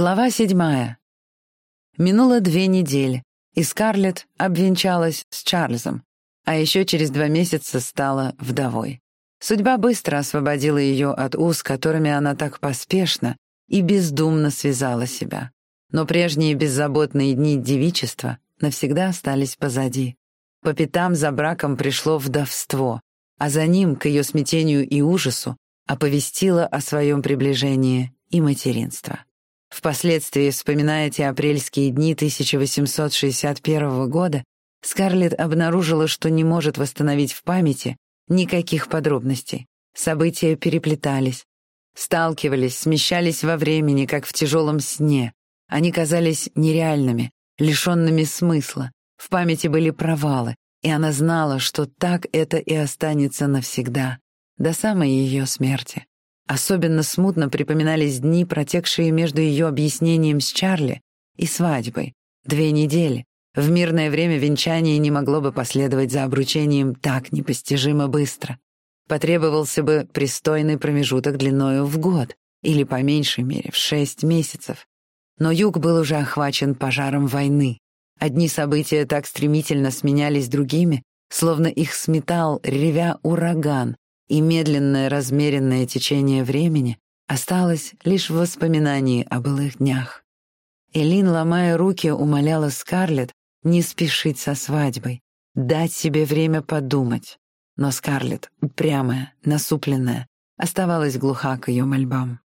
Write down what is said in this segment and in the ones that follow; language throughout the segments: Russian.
Глава седьмая. Минуло две недели, и Скарлетт обвенчалась с Чарльзом, а еще через два месяца стала вдовой. Судьба быстро освободила ее от уз, которыми она так поспешно и бездумно связала себя. Но прежние беззаботные дни девичества навсегда остались позади. По пятам за браком пришло вдовство, а за ним, к ее смятению и ужасу, оповестило о своем приближении и материнство. Впоследствии, вспоминая те апрельские дни 1861 года, Скарлетт обнаружила, что не может восстановить в памяти никаких подробностей. События переплетались, сталкивались, смещались во времени, как в тяжелом сне. Они казались нереальными, лишенными смысла. В памяти были провалы, и она знала, что так это и останется навсегда, до самой ее смерти. Особенно смутно припоминались дни, протекшие между ее объяснением с Чарли и свадьбой. Две недели. В мирное время венчание не могло бы последовать за обручением так непостижимо быстро. Потребовался бы пристойный промежуток длиною в год, или по меньшей мере в шесть месяцев. Но юг был уже охвачен пожаром войны. Одни события так стремительно сменялись другими, словно их сметал, ревя ураган, и медленное размеренное течение времени осталось лишь в воспоминании о былых днях. Элин, ломая руки, умоляла Скарлетт не спешить со свадьбой, дать себе время подумать. Но Скарлетт, упрямая, насупленная, оставалась глуха к ее мольбам.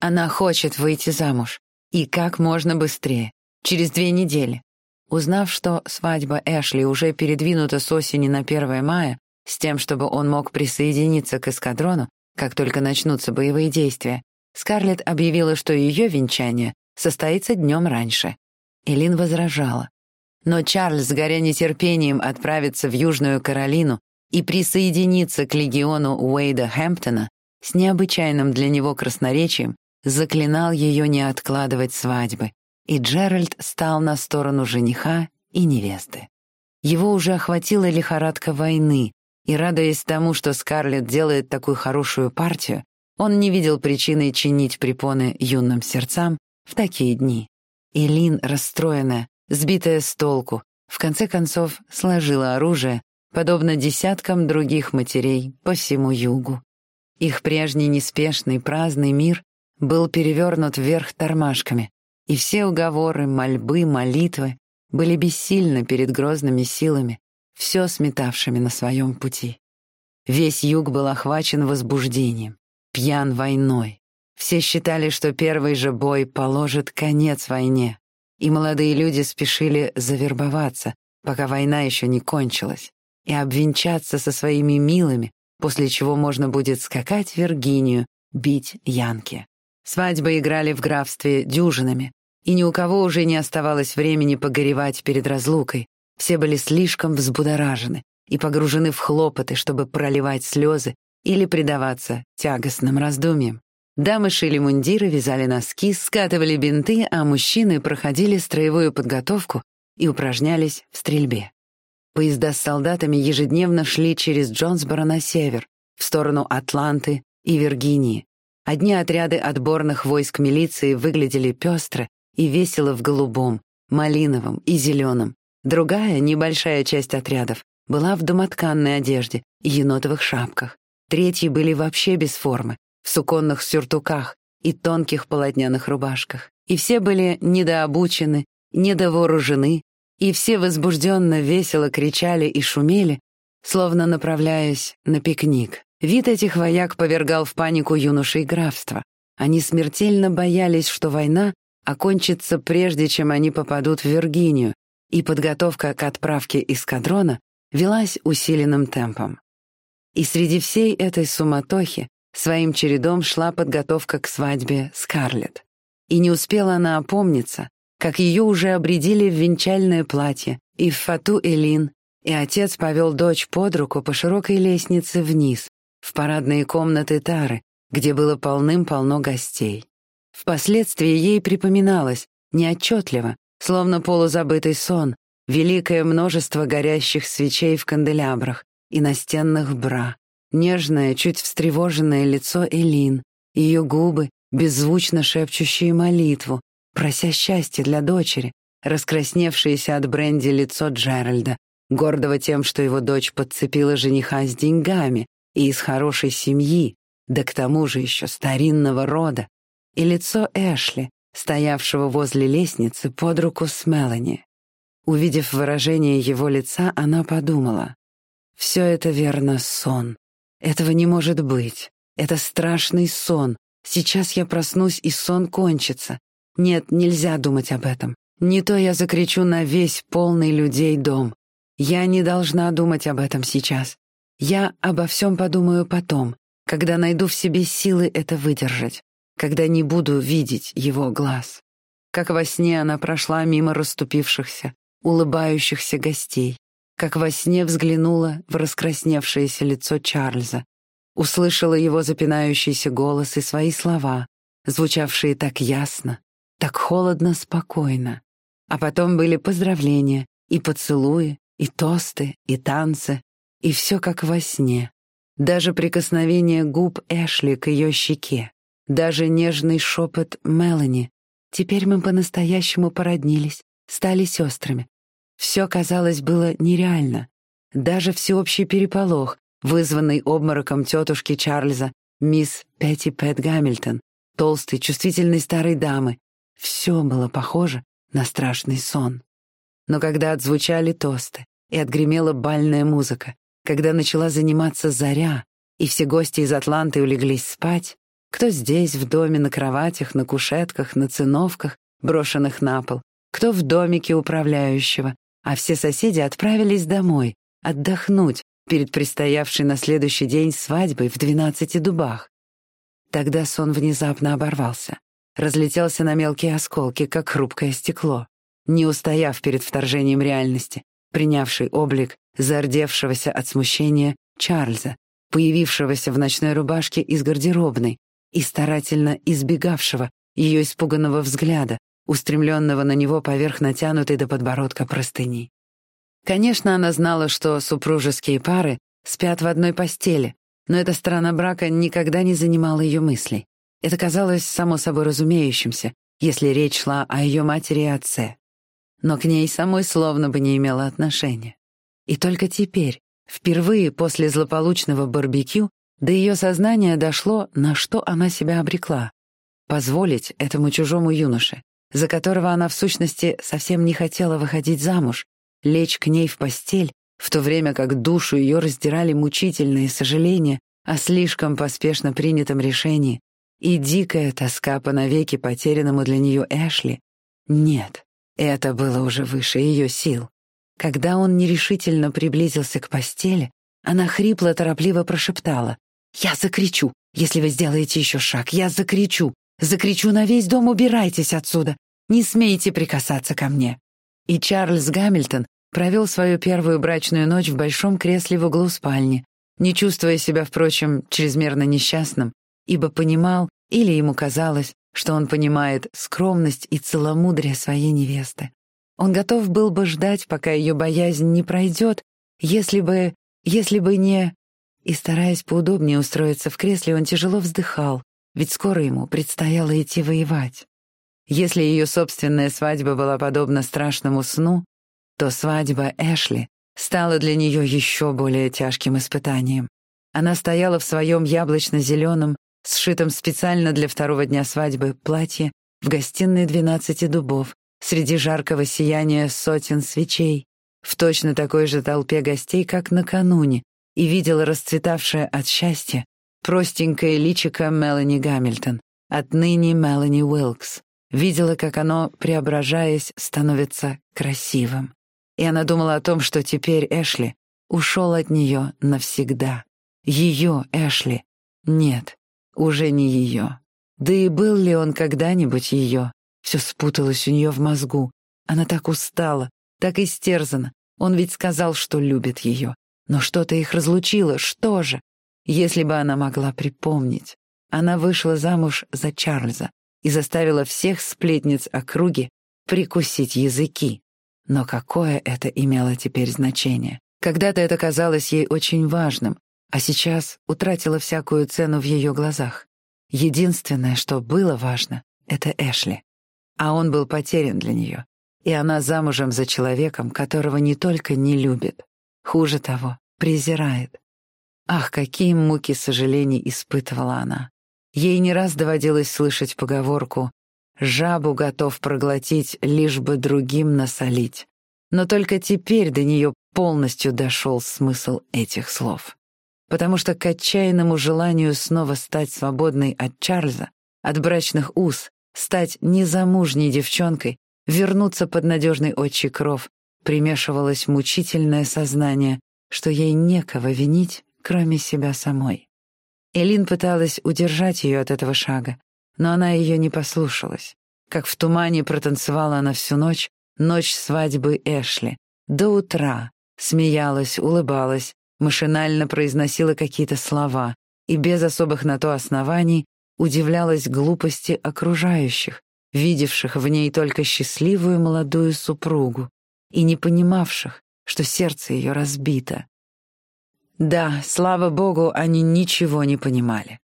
Она хочет выйти замуж, и как можно быстрее, через две недели. Узнав, что свадьба Эшли уже передвинута с осени на 1 мая, с тем, чтобы он мог присоединиться к эскадрону, как только начнутся боевые действия, Скарлетт объявила, что ее венчание состоится днем раньше. Элин возражала. Но Чарльз, горя нетерпением отправиться в Южную Каролину и присоединиться к легиону Уэйда Хэмптона, с необычайным для него красноречием заклинал ее не откладывать свадьбы, и Джеральд стал на сторону жениха и невесты. Его уже охватила лихорадка войны, и, радуясь тому, что Скарлетт делает такую хорошую партию, он не видел причины чинить препоны юным сердцам в такие дни. Элин, расстроенная, сбитая с толку, в конце концов сложила оружие, подобно десяткам других матерей по всему югу. Их прежний неспешный праздный мир был перевернут вверх тормашками, и все уговоры, мольбы, молитвы были бессильны перед грозными силами, все сметавшими на своем пути. Весь юг был охвачен возбуждением, пьян войной. Все считали, что первый же бой положит конец войне, и молодые люди спешили завербоваться, пока война еще не кончилась, и обвенчаться со своими милыми, после чего можно будет скакать в Виргинию, бить янки. Свадьбы играли в графстве дюжинами, и ни у кого уже не оставалось времени погоревать перед разлукой, все были слишком взбудоражены и погружены в хлопоты, чтобы проливать слезы или предаваться тягостным раздумьям. Дамы шили мундиры, вязали носки, скатывали бинты, а мужчины проходили строевую подготовку и упражнялись в стрельбе. Поезда с солдатами ежедневно шли через Джонсборо на север, в сторону Атланты и Виргинии. Одни отряды отборных войск милиции выглядели пестро и весело в голубом, малиновом и зеленом, Другая, небольшая часть отрядов, была в домотканной одежде и енотовых шапках. Третьи были вообще без формы, в суконных сюртуках и тонких полотняных рубашках. И все были недообучены, недовооружены, и все возбужденно весело кричали и шумели, словно направляясь на пикник. Вид этих вояк повергал в панику юношей графства. Они смертельно боялись, что война окончится прежде, чем они попадут в Виргинию, и подготовка к отправке эскадрона велась усиленным темпом. И среди всей этой суматохи своим чередом шла подготовка к свадьбе Скарлетт. И не успела она опомниться, как ее уже обредили в венчальное платье и в фату Элин, и отец повел дочь под руку по широкой лестнице вниз, в парадные комнаты Тары, где было полным-полно гостей. Впоследствии ей припоминалось, неотчетливо, Словно полузабытый сон, великое множество горящих свечей в канделябрах и настенных бра, нежное, чуть встревоженное лицо Элин, ее губы, беззвучно шепчущие молитву, прося счастья для дочери, раскрасневшееся от бренди лицо Джеральда, гордого тем, что его дочь подцепила жениха с деньгами и из хорошей семьи, да к тому же еще старинного рода, и лицо Эшли, стоявшего возле лестницы под руку с Мелани. Увидев выражение его лица, она подумала, «Все это верно сон. Этого не может быть. Это страшный сон. Сейчас я проснусь, и сон кончится. Нет, нельзя думать об этом. Не то я закричу на весь полный людей дом. Я не должна думать об этом сейчас. Я обо всем подумаю потом, когда найду в себе силы это выдержать, когда не буду видеть его глаз. Как во сне она прошла мимо расступившихся, улыбающихся гостей, как во сне взглянула в раскрасневшееся лицо Чарльза, услышала его запинающийся голос и свои слова, звучавшие так ясно, так холодно, спокойно. А потом были поздравления, и поцелуи, и тосты, и танцы, и все как во сне. Даже прикосновение губ Эшли к ее щеке, даже нежный шепот Мелани. Теперь мы по-настоящему породнились, стали сестрами. Все, казалось, было нереально. Даже всеобщий переполох, вызванный обмороком тетушки Чарльза, мисс Петти Пэт Гамильтон, толстой, чувствительной старой дамы, все было похоже на страшный сон. Но когда отзвучали тосты и отгремела бальная музыка, когда начала заниматься заря, и все гости из Атланты улеглись спать, кто здесь, в доме, на кроватях, на кушетках, на циновках, брошенных на пол, кто в домике управляющего, а все соседи отправились домой, отдохнуть перед предстоявшей на следующий день свадьбой в двенадцати дубах. Тогда сон внезапно оборвался, разлетелся на мелкие осколки, как хрупкое стекло, не устояв перед вторжением реальности, принявший облик зардевшегося от смущения Чарльза, появившегося в ночной рубашке из гардеробной и старательно избегавшего ее испуганного взгляда, устремленного на него поверх натянутой до подбородка простыни. Конечно, она знала, что супружеские пары спят в одной постели, но эта сторона брака никогда не занимала ее мыслей. Это казалось само собой разумеющимся, если речь шла о ее матери и отце. Но к ней самой словно бы не имело отношения. И только теперь, впервые после злополучного барбекю, до ее сознания дошло, на что она себя обрекла. Позволить этому чужому юноше, за которого она в сущности совсем не хотела выходить замуж, лечь к ней в постель, в то время как душу ее раздирали мучительные сожаления о слишком поспешно принятом решении и дикая тоска по навеки потерянному для нее Эшли. Нет, это было уже выше ее сил. Когда он нерешительно приблизился к постели, она хрипло-торопливо прошептала. «Я закричу, если вы сделаете еще шаг. Я закричу. Закричу на весь дом, убирайтесь отсюда. Не смейте прикасаться ко мне». И Чарльз Гамильтон провел свою первую брачную ночь в большом кресле в углу спальни, не чувствуя себя, впрочем, чрезмерно несчастным, ибо понимал, или ему казалось, что он понимает скромность и целомудрие своей невесты. Он готов был бы ждать, пока ее боязнь не пройдет, если бы... если бы не... И, стараясь поудобнее устроиться в кресле, он тяжело вздыхал, ведь скоро ему предстояло идти воевать. Если ее собственная свадьба была подобна страшному сну, то свадьба Эшли стала для нее еще более тяжким испытанием. Она стояла в своем яблочно-зеленом, сшитом специально для второго дня свадьбы, платье в гостиной двенадцати дубов, среди жаркого сияния сотен свечей, в точно такой же толпе гостей, как накануне, и видела расцветавшее от счастья простенькое личико Мелани Гамильтон, отныне Мелани Уилкс видела, как оно, преображаясь, становится красивым. И она думала о том, что теперь Эшли ушел от нее навсегда. Ее Эшли. Нет, уже не ее. Да и был ли он когда-нибудь ее? Все спуталось у нее в мозгу. Она так устала, так истерзана. Он ведь сказал, что любит ее. Но что-то их разлучило, что же? Если бы она могла припомнить. Она вышла замуж за Чарльза, и заставила всех сплетниц округи прикусить языки. Но какое это имело теперь значение? Когда-то это казалось ей очень важным, а сейчас утратило всякую цену в ее глазах. Единственное, что было важно, — это Эшли. а он был потерян для нее, и она замужем за человеком, которого не только не любит, хуже того, презирает. Ах, какие муки сожалений испытывала она. Ей не раз доводилось слышать поговорку «жабу готов проглотить, лишь бы другим насолить». Но только теперь до нее полностью дошел смысл этих слов. Потому что к отчаянному желанию снова стать свободной от Чарльза, от брачных уз, стать незамужней девчонкой, вернуться под надежный отчий кров, примешивалось мучительное сознание, что ей некого винить, кроме себя самой. Элин пыталась удержать ее от этого шага, но она ее не послушалась. Как в тумане протанцевала она всю ночь, ночь свадьбы Эшли, до утра, смеялась, улыбалась, машинально произносила какие-то слова и без особых на то оснований удивлялась глупости окружающих, видевших в ней только счастливую молодую супругу и не понимавших, что сердце ее разбито. Да, слава богу, они ничего не понимали.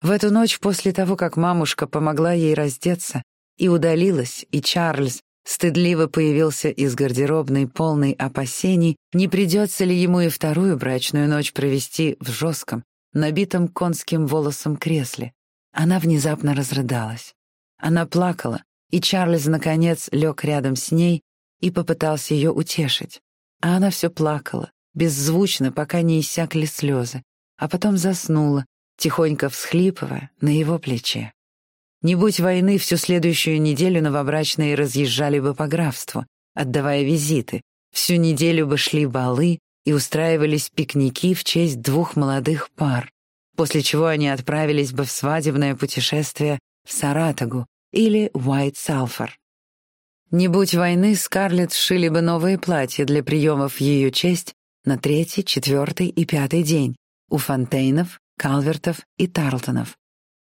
В эту ночь после того, как мамушка помогла ей раздеться и удалилась, и Чарльз стыдливо появился из гардеробной полной опасений, не придется ли ему и вторую брачную ночь провести в жестком, набитом конским волосом кресле. Она внезапно разрыдалась. Она плакала, и Чарльз, наконец, лег рядом с ней и попытался ее утешить. А она все плакала, беззвучно, пока не иссякли слезы, а потом заснула, тихонько всхлипывая на его плече. Не будь войны, всю следующую неделю новобрачные разъезжали бы по графству, отдавая визиты, всю неделю бы шли балы и устраивались пикники в честь двух молодых пар, после чего они отправились бы в свадебное путешествие в Саратогу или Уайт-Салфор. Не будь войны, Скарлетт сшили бы новые платья для приемов в ее честь на третий, четвертый и пятый день у Фонтейнов, Калвертов и Тарлтонов.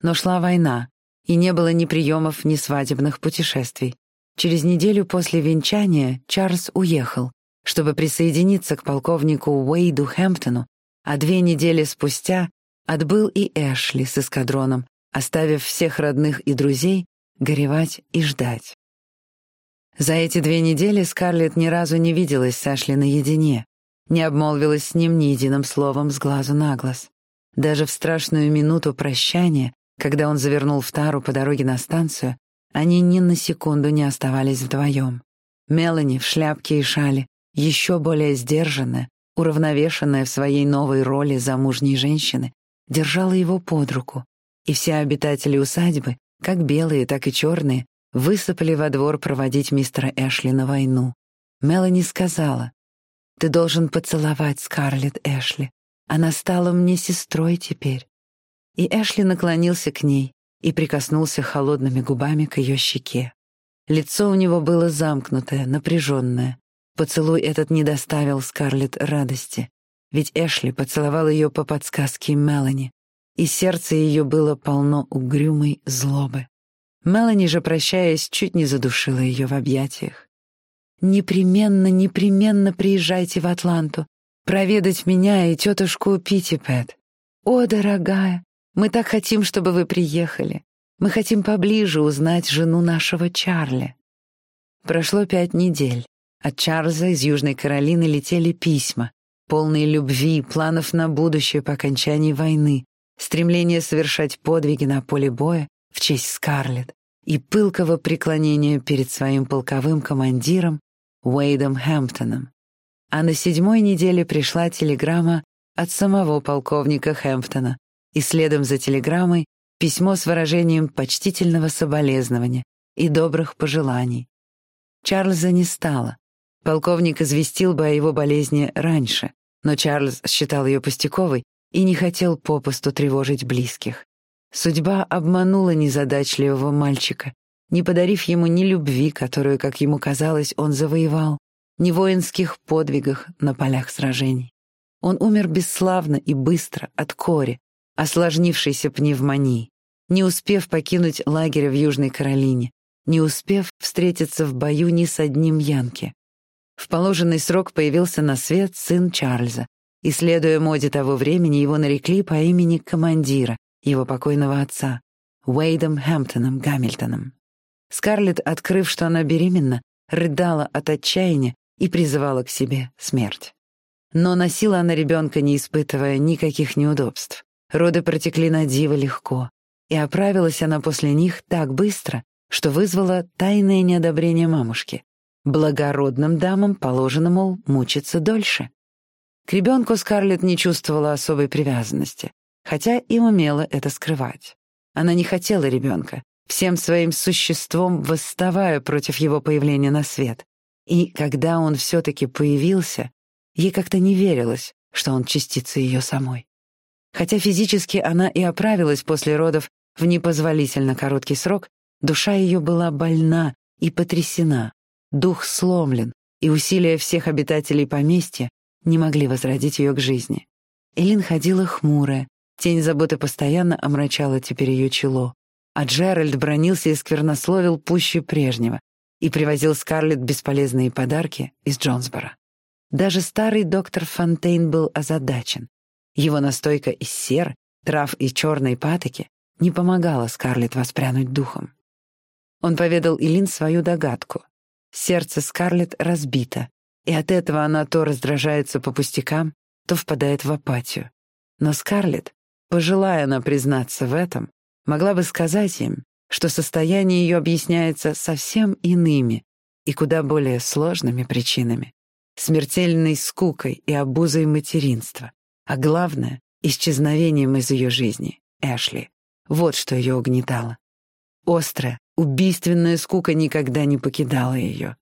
Но шла война, и не было ни приемов, ни свадебных путешествий. Через неделю после венчания Чарльз уехал, чтобы присоединиться к полковнику Уэйду Хэмптону, а две недели спустя отбыл и Эшли с эскадроном, оставив всех родных и друзей горевать и ждать. За эти две недели Скарлетт ни разу не виделась с Эшли наедине, не обмолвилась с ним ни единым словом с глазу на глаз. Даже в страшную минуту прощания, когда он завернул в тару по дороге на станцию, они ни на секунду не оставались вдвоем. Мелани в шляпке и шале, еще более сдержанная, уравновешенная в своей новой роли замужней женщины, держала его под руку, и все обитатели усадьбы, как белые, так и черные, высыпали во двор проводить мистера Эшли на войну. Мелани сказала, «Ты должен поцеловать Скарлетт Эшли. Она стала мне сестрой теперь». И Эшли наклонился к ней и прикоснулся холодными губами к ее щеке. Лицо у него было замкнутое, напряженное. Поцелуй этот не доставил Скарлетт радости, ведь Эшли поцеловал ее по подсказке Мелани, и сердце ее было полно угрюмой злобы. Мелани же, прощаясь, чуть не задушила ее в объятиях. «Непременно, непременно приезжайте в Атланту, проведать меня и тетушку Питтипэт. О, дорогая, мы так хотим, чтобы вы приехали. Мы хотим поближе узнать жену нашего Чарли». Прошло пять недель. От Чарльза из Южной Каролины летели письма, полные любви, планов на будущее по окончании войны, стремление совершать подвиги на поле боя в честь Скарлетт и пылкого преклонения перед своим полковым командиром Уэйдом Хэмптоном. А на седьмой неделе пришла телеграмма от самого полковника Хэмптона, и следом за телеграммой письмо с выражением почтительного соболезнования и добрых пожеланий. Чарльза не стало. Полковник известил бы о его болезни раньше, но Чарльз считал ее пустяковой и не хотел попусту тревожить близких. Судьба обманула незадачливого мальчика, не подарив ему ни любви, которую, как ему казалось, он завоевал, ни воинских подвигах на полях сражений. Он умер бесславно и быстро от кори, осложнившейся пневмонии, не успев покинуть лагерь в Южной Каролине, не успев встретиться в бою ни с одним Янки. В положенный срок появился на свет сын Чарльза, и, следуя моде того времени, его нарекли по имени командира, его покойного отца, Уэйдом Хэмптоном Гамильтоном. Скарлетт, открыв, что она беременна, рыдала от отчаяния и призывала к себе смерть. Но носила она ребенка, не испытывая никаких неудобств. Роды протекли на диво легко, и оправилась она после них так быстро, что вызвало тайное неодобрение мамушки. Благородным дамам положено, мол, мучиться дольше. К ребенку Скарлетт не чувствовала особой привязанности, хотя и умела это скрывать. Она не хотела ребенка, всем своим существом восставая против его появления на свет. И когда он все-таки появился, ей как-то не верилось, что он частица ее самой. Хотя физически она и оправилась после родов в непозволительно короткий срок, душа ее была больна и потрясена, дух сломлен, и усилия всех обитателей поместья не могли возродить ее к жизни. Элин ходила хмурая, тень заботы постоянно омрачала теперь ее чело, а Джеральд бронился и сквернословил пуще прежнего и привозил Скарлетт бесполезные подарки из Джонсбора. Даже старый доктор Фонтейн был озадачен. Его настойка из сер, трав и черной патоки не помогала Скарлетт воспрянуть духом. Он поведал Илин свою догадку. Сердце Скарлетт разбито, и от этого она то раздражается по пустякам, то впадает в апатию. Но Скарлетт, пожелая она признаться в этом, могла бы сказать им, что состояние ее объясняется совсем иными и куда более сложными причинами — смертельной скукой и обузой материнства, а главное — исчезновением из ее жизни, Эшли. Вот что ее угнетало. Острая, убийственная скука никогда не покидала ее.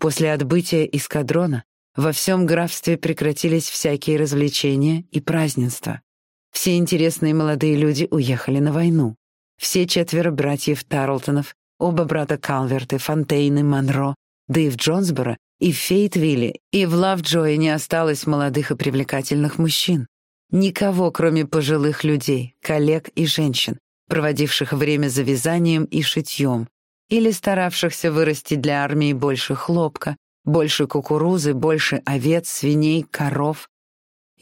После отбытия эскадрона во всем графстве прекратились всякие развлечения и празднества. Все интересные молодые люди уехали на войну. Все четверо братьев Тарлтонов, оба брата Калверты, Фонтейны, Монро, да и в Джонсборо и в Фейтвилле, и в Лавджое не осталось молодых и привлекательных мужчин. Никого, кроме пожилых людей, коллег и женщин, проводивших время за вязанием и шитьем, или старавшихся вырастить для армии больше хлопка, больше кукурузы, больше овец, свиней, коров.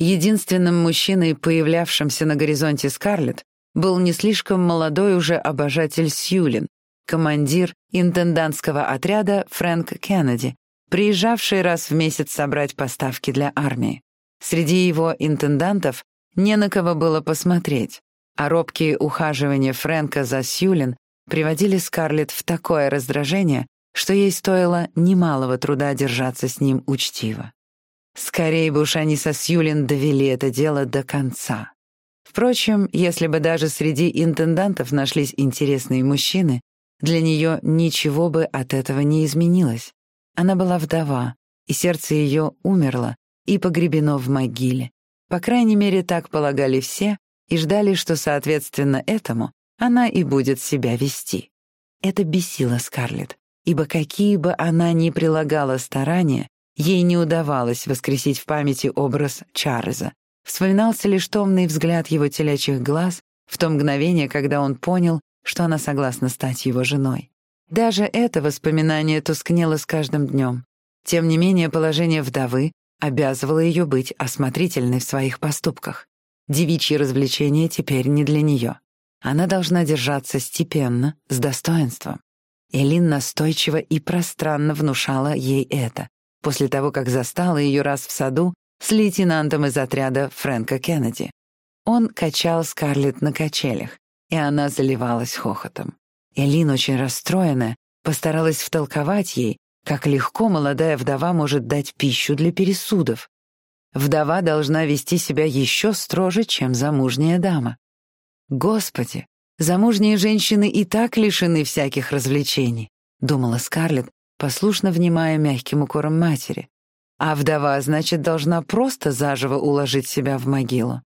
Единственным мужчиной, появлявшимся на горизонте Скарлетт, был не слишком молодой уже обожатель Сьюлин, командир интендантского отряда Фрэнк Кеннеди, приезжавший раз в месяц собрать поставки для армии. Среди его интендантов не на кого было посмотреть, а робкие ухаживания Фрэнка за Сьюлин приводили Скарлетт в такое раздражение, что ей стоило немалого труда держаться с ним учтиво. Скорее бы уж они со Сьюлин довели это дело до конца. Впрочем, если бы даже среди интендантов нашлись интересные мужчины, для нее ничего бы от этого не изменилось. Она была вдова, и сердце ее умерло и погребено в могиле. По крайней мере, так полагали все и ждали, что, соответственно этому, она и будет себя вести. Это бесило Скарлетт, ибо какие бы она ни прилагала старания, ей не удавалось воскресить в памяти образ Чарльза. Вспоминался лишь томный взгляд его телячьих глаз в то мгновение, когда он понял, что она согласна стать его женой. Даже это воспоминание тускнело с каждым днем. Тем не менее, положение вдовы обязывало ее быть осмотрительной в своих поступках. Девичьи развлечения теперь не для нее. Она должна держаться степенно, с достоинством. Элин настойчиво и пространно внушала ей это, после того, как застала ее раз в саду с лейтенантом из отряда Фрэнка Кеннеди. Он качал Скарлетт на качелях, и она заливалась хохотом. Элин, очень расстроенная, постаралась втолковать ей, как легко молодая вдова может дать пищу для пересудов. Вдова должна вести себя еще строже, чем замужняя дама. Господи, замужние женщины и так лишены всяких развлечений, думала Скарлетт, послушно внимая мягким укором матери. А вдова, значит, должна просто заживо уложить себя в могилу.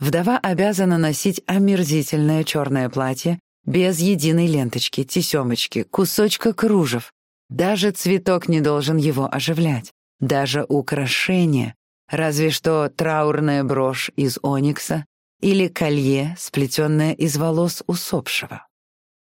Вдова обязана носить омерзительное черное платье без единой ленточки, тесемочки, кусочка кружев. Даже цветок не должен его оживлять. Даже украшение, разве что траурная брошь из оникса или колье, сплетенное из волос усопшего.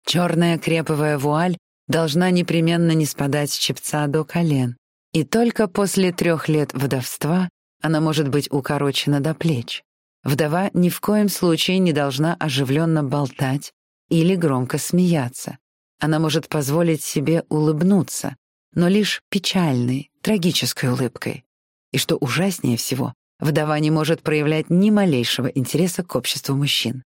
Черная креповая вуаль должна непременно не спадать с чепца до колен, и только после трех лет вдовства она может быть укорочена до плеч. Вдова ни в коем случае не должна оживленно болтать или громко смеяться. она может позволить себе улыбнуться, но лишь печальной, трагической улыбкой. И что ужаснее всего, вдова не может проявлять ни малейшего интереса к обществу мужчин.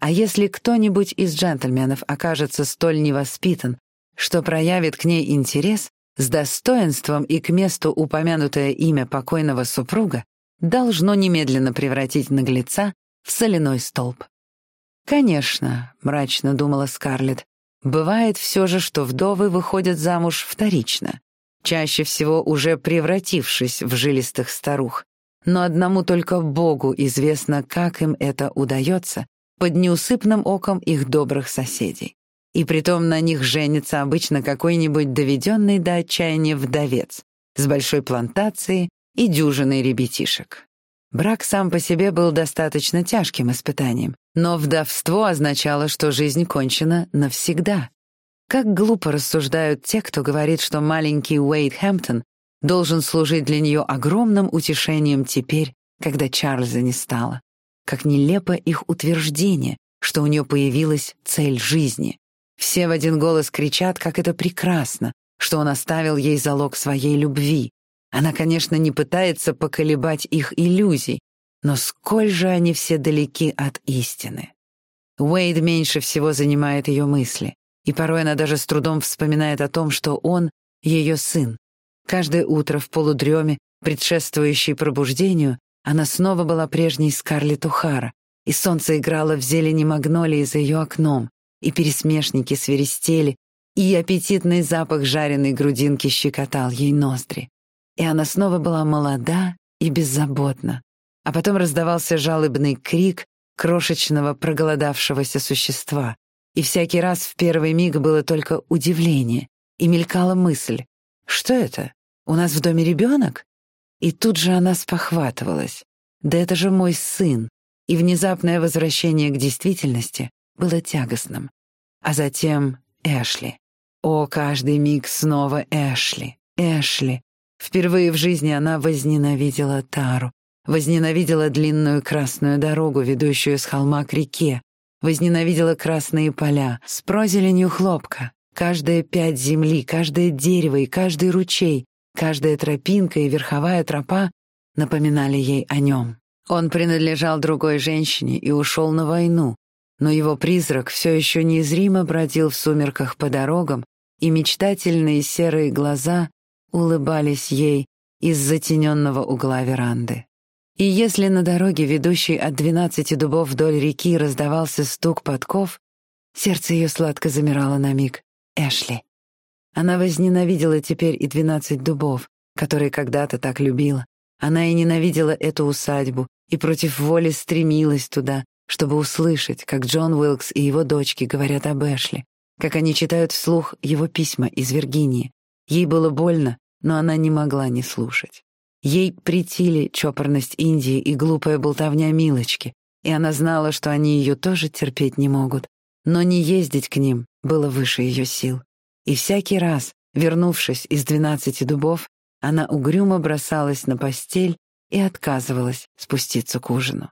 А если кто-нибудь из джентльменов окажется столь невоспитан, что проявит к ней интерес, с достоинством и к месту упомянутое имя покойного супруга должно немедленно превратить наглеца в соляной столб. «Конечно», — мрачно думала Скарлетт, «бывает все же, что вдовы выходят замуж вторично, чаще всего уже превратившись в жилистых старух, но одному только Богу известно, как им это удается под неусыпным оком их добрых соседей. И притом на них женится обычно какой-нибудь доведенный до отчаяния вдовец с большой плантацией и дюжиной ребятишек. Брак сам по себе был достаточно тяжким испытанием, но вдовство означало, что жизнь кончена навсегда. Как глупо рассуждают те, кто говорит, что маленький Уэйд Хэмптон должен служить для нее огромным утешением теперь, когда Чарльза не стало. Как нелепо их утверждение, что у нее появилась цель жизни. Все в один голос кричат, как это прекрасно, что он оставил ей залог своей любви, она, конечно, не пытается поколебать их иллюзий, но сколь же они все далеки от истины. Уэйд меньше всего занимает ее мысли, и порой она даже с трудом вспоминает о том, что он — ее сын. Каждое утро в полудреме, предшествующей пробуждению, она снова была прежней Скарлетт Ухара, и солнце играло в зелени магнолии за ее окном, и пересмешники свиристели, и аппетитный запах жареной грудинки щекотал ей ноздри и она снова была молода и беззаботна. А потом раздавался жалобный крик крошечного проголодавшегося существа, и всякий раз в первый миг было только удивление, и мелькала мысль «Что это? У нас в доме ребенок?» И тут же она спохватывалась. «Да это же мой сын!» И внезапное возвращение к действительности было тягостным. А затем Эшли. О, каждый миг снова Эшли, Эшли, Впервые в жизни она возненавидела Тару, возненавидела длинную красную дорогу, ведущую с холма к реке, возненавидела красные поля с прозеленью хлопка, каждая пять земли, каждое дерево и каждый ручей, каждая тропинка и верховая тропа напоминали ей о нем. Он принадлежал другой женщине и ушел на войну, но его призрак все еще неизримо бродил в сумерках по дорогам, и мечтательные серые глаза улыбались ей из затененного угла веранды. И если на дороге, ведущей от двенадцати дубов вдоль реки, раздавался стук подков, сердце ее сладко замирало на миг. Эшли. Она возненавидела теперь и двенадцать дубов, которые когда-то так любила. Она и ненавидела эту усадьбу, и против воли стремилась туда, чтобы услышать, как Джон Уилкс и его дочки говорят об Эшли, как они читают вслух его письма из Виргинии, Ей было больно, но она не могла не слушать. Ей притили чопорность Индии и глупая болтовня Милочки, и она знала, что они ее тоже терпеть не могут, но не ездить к ним было выше ее сил. И всякий раз, вернувшись из двенадцати дубов, она угрюмо бросалась на постель и отказывалась спуститься к ужину.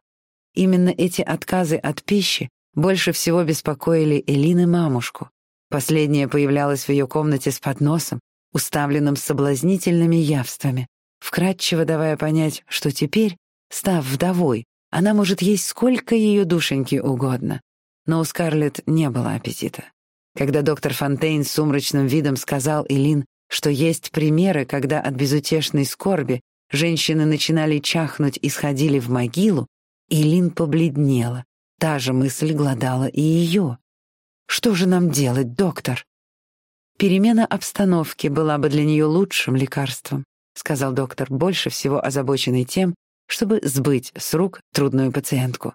Именно эти отказы от пищи больше всего беспокоили Элин и мамушку. Последняя появлялась в ее комнате с подносом, уставленным соблазнительными явствами, вкратчиво давая понять, что теперь, став вдовой, она может есть сколько ее душеньки угодно. Но у Скарлетт не было аппетита. Когда доктор Фонтейн с сумрачным видом сказал Элин, что есть примеры, когда от безутешной скорби женщины начинали чахнуть и сходили в могилу, Элин побледнела. Та же мысль глодала и ее. «Что же нам делать, доктор?» Перемена обстановки была бы для нее лучшим лекарством, сказал доктор, больше всего озабоченный тем, чтобы сбыть с рук трудную пациентку.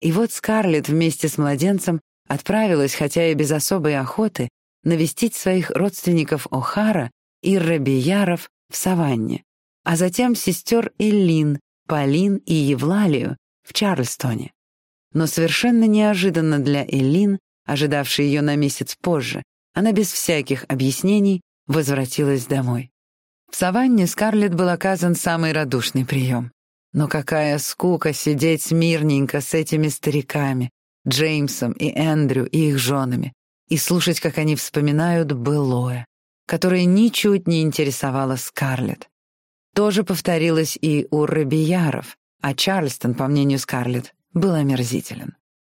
И вот Скарлетт вместе с младенцем отправилась, хотя и без особой охоты, навестить своих родственников О'Хара и Рабияров в Саванне, а затем сестер Эллин, Полин и Евлалию в Чарльстоне. Но совершенно неожиданно для Эллин, ожидавшей ее на месяц позже, она без всяких объяснений возвратилась домой. В саванне Скарлетт был оказан самый радушный прием. Но какая скука сидеть мирненько с этими стариками, Джеймсом и Эндрю и их женами. и слушать, как они вспоминают былое, которое ничуть не интересовало Скарлетт. То же повторилось и у Робияров, а Чарльстон, по мнению Скарлетт, был омерзителен.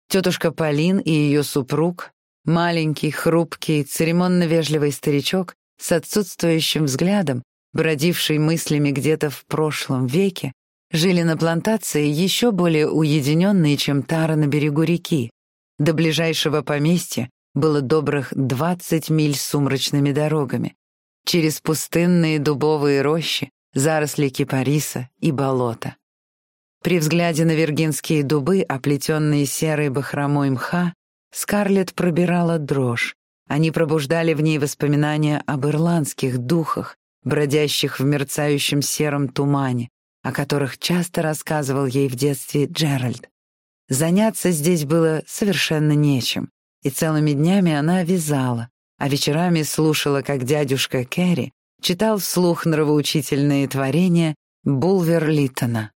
Тетушка Полин и ее супруг, маленький, хрупкий, церемонно-вежливый старичок с отсутствующим взглядом, бродивший мыслями где-то в прошлом веке, жили на плантации еще более уединенные, чем Тара на берегу реки. До ближайшего поместья было добрых 20 миль сумрачными дорогами, через пустынные дубовые рощи, заросли кипариса и болота. При взгляде на виргинские дубы, оплетенные серой бахромой мха, Скарлетт пробирала дрожь. Они пробуждали в ней воспоминания об ирландских духах, бродящих в мерцающем сером тумане, о которых часто рассказывал ей в детстве Джеральд. Заняться здесь было совершенно нечем, и целыми днями она вязала, а вечерами слушала, как дядюшка Кэрри читал вслух нравоучительные творения Булвер Литтона.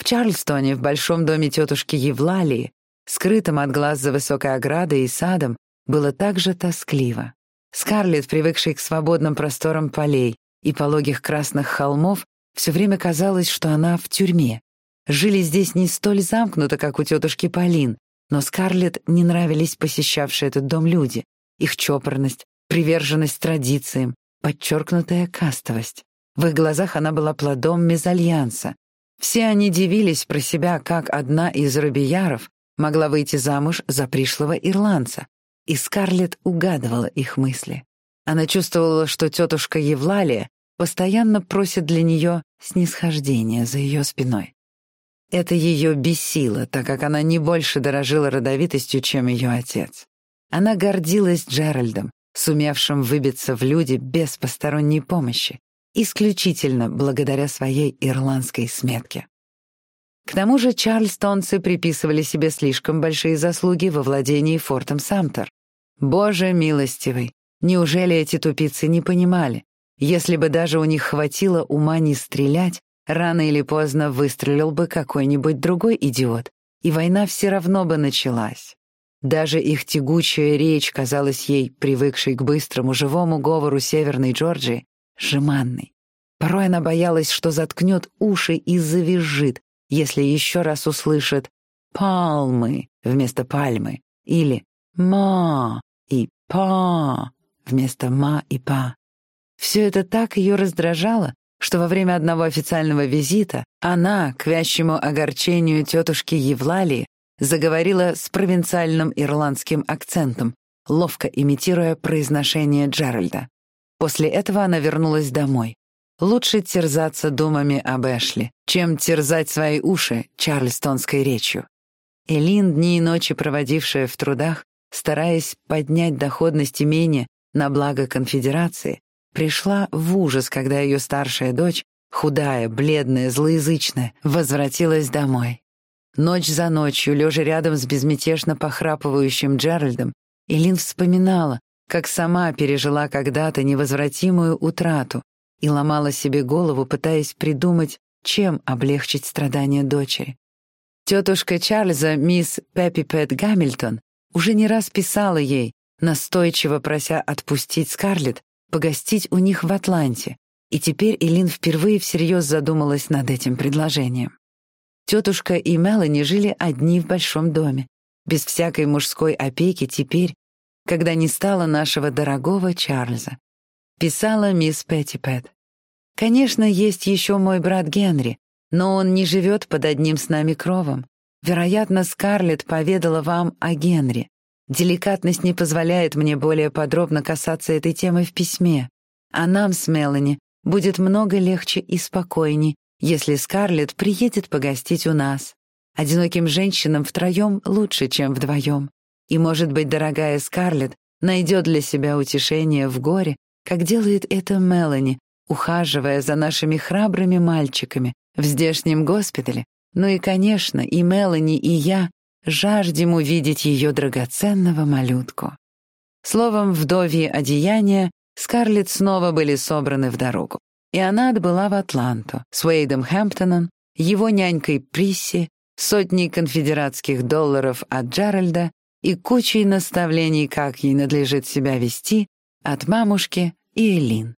В Чарльстоне, в большом доме тетушки Евлалии, скрытым от глаз за высокой оградой и садом, было так же тоскливо. Скарлетт, привыкшей к свободным просторам полей и пологих красных холмов, все время казалось, что она в тюрьме. Жили здесь не столь замкнуто, как у тетушки Полин, но Скарлетт не нравились посещавшие этот дом люди, их чопорность, приверженность традициям, подчеркнутая кастовость. В их глазах она была плодом мезальянса. Все они дивились про себя, как одна из робияров могла выйти замуж за пришлого ирландца, и Скарлетт угадывала их мысли. Она чувствовала, что тетушка Евлалия постоянно просит для нее снисхождения за ее спиной. Это ее бесило, так как она не больше дорожила родовитостью, чем ее отец. Она гордилась Джеральдом, сумевшим выбиться в люди без посторонней помощи, исключительно благодаря своей ирландской сметке. К тому же чарльстонцы приписывали себе слишком большие заслуги во владении фортом Самтер. Боже милостивый, неужели эти тупицы не понимали? Если бы даже у них хватило ума не стрелять, рано или поздно выстрелил бы какой-нибудь другой идиот, и война все равно бы началась. Даже их тягучая речь казалась ей, привыкшей к быстрому живому говору Северной Джорджии, жеманной. Порой она боялась, что заткнет уши и завизжит, если еще раз услышит «палмы» вместо «пальмы» или «ма» и «па» вместо «ма» и «па». Все это так ее раздражало, что во время одного официального визита она, к вящему огорчению тетушки Евлалии, заговорила с провинциальным ирландским акцентом, ловко имитируя произношение Джеральда. После этого она вернулась домой. Лучше терзаться думами об Эшли, чем терзать свои уши чарльстонской речью. Элин, дни и ночи проводившая в трудах, стараясь поднять доходность имения на благо конфедерации, пришла в ужас, когда ее старшая дочь, худая, бледная, злоязычная, возвратилась домой. Ночь за ночью, лежа рядом с безмятежно похрапывающим Джеральдом, Элин вспоминала, как сама пережила когда-то невозвратимую утрату и ломала себе голову, пытаясь придумать, чем облегчить страдания дочери. Тетушка Чарльза, мисс Пеппи Пэт Гамильтон, уже не раз писала ей, настойчиво прося отпустить Скарлетт, погостить у них в Атланте, и теперь Элин впервые всерьез задумалась над этим предложением. Тетушка и Мелани жили одни в большом доме, без всякой мужской опеки теперь, когда не стало нашего дорогого Чарльза. Писала мисс Петтипэт. «Конечно, есть еще мой брат Генри, но он не живет под одним с нами кровом. Вероятно, Скарлетт поведала вам о Генри. Деликатность не позволяет мне более подробно касаться этой темы в письме. А нам с Мелани будет много легче и спокойней, если Скарлетт приедет погостить у нас. Одиноким женщинам втроем лучше, чем вдвоем. И, может быть, дорогая Скарлетт найдет для себя утешение в горе, как делает это Мелани, ухаживая за нашими храбрыми мальчиками в здешнем госпитале. Ну и, конечно, и Мелани, и я жаждем увидеть ее драгоценного малютку. Словом, вдовьи одеяния Скарлетт снова были собраны в дорогу, и она отбыла в Атланту с Уэйдом Хэмптоном, его нянькой Присси, сотней конфедератских долларов от Джеральда и кучей наставлений, как ей надлежит себя вести, от мамушки и Элин.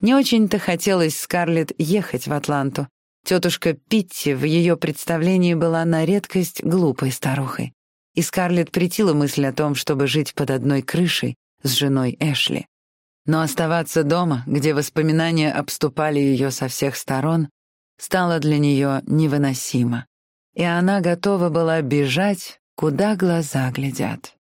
Не очень-то хотелось Скарлетт ехать в Атланту. Тетушка Питти в ее представлении была на редкость глупой старухой. И Скарлетт претила мысль о том, чтобы жить под одной крышей с женой Эшли. Но оставаться дома, где воспоминания обступали ее со всех сторон, стало для нее невыносимо. И она готова была бежать, куда глаза глядят.